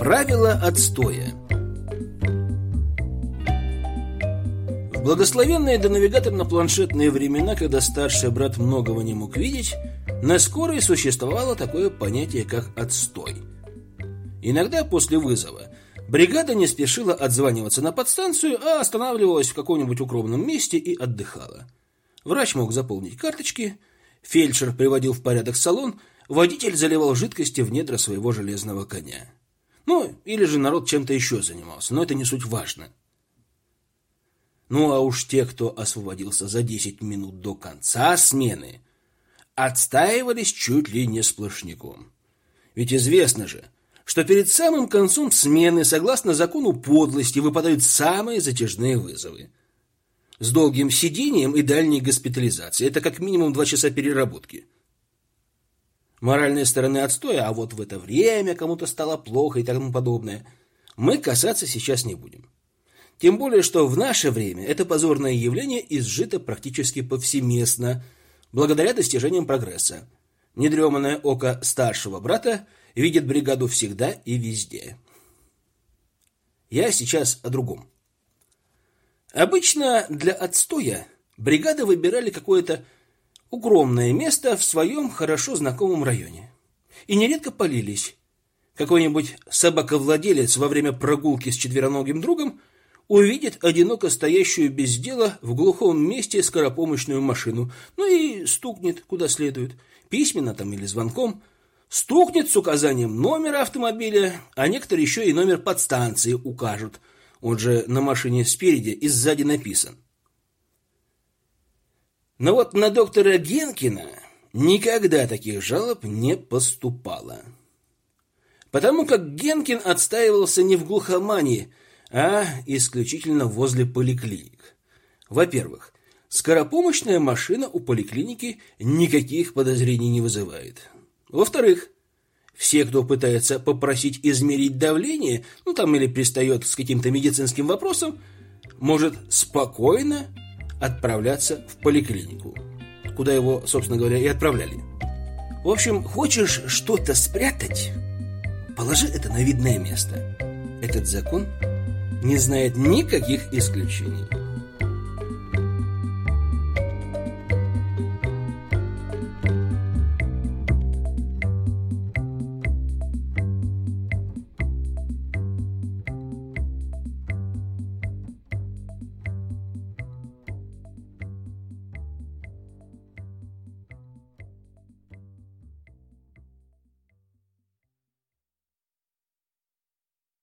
Правило отстоя. В благословенные до навигаторно-планшетные времена, когда старший брат многого не мог видеть, на скорой существовало такое понятие, как отстой. Иногда после вызова бригада не спешила отзваниваться на подстанцию, а останавливалась в каком-нибудь укромном месте и отдыхала. Врач мог заполнить карточки, фельдшер приводил в порядок салон, водитель заливал жидкости в недра своего железного коня. Ну, или же народ чем-то еще занимался, но это не суть важно. Ну, а уж те, кто освободился за 10 минут до конца смены, отстаивались чуть ли не сплошняком. Ведь известно же, что перед самым концом смены, согласно закону подлости, выпадают самые затяжные вызовы. С долгим сидением и дальней госпитализацией. Это как минимум два часа переработки моральной стороны отстоя, а вот в это время кому-то стало плохо и тому подобное, мы касаться сейчас не будем. Тем более, что в наше время это позорное явление изжито практически повсеместно, благодаря достижениям прогресса. Недреманное око старшего брата видит бригаду всегда и везде. Я сейчас о другом. Обычно для отстоя бригады выбирали какое-то укромное место в своем хорошо знакомом районе. И нередко полились. Какой-нибудь собаковладелец во время прогулки с четвероногим другом увидит одиноко стоящую без дела в глухом месте скоропомощную машину, ну и стукнет куда следует, письменно там или звонком, стукнет с указанием номера автомобиля, а некоторые еще и номер подстанции укажут. Он же на машине спереди и сзади написан. Но вот на доктора Генкина никогда таких жалоб не поступало. Потому как Генкин отстаивался не в глухомании, а исключительно возле поликлиник. Во-первых, скоропомощная машина у поликлиники никаких подозрений не вызывает. Во-вторых, все, кто пытается попросить измерить давление, ну там или пристает с каким-то медицинским вопросом, может спокойно отправляться в поликлинику, куда его, собственно говоря, и отправляли. В общем, хочешь что-то спрятать, положи это на видное место. Этот закон не знает никаких исключений.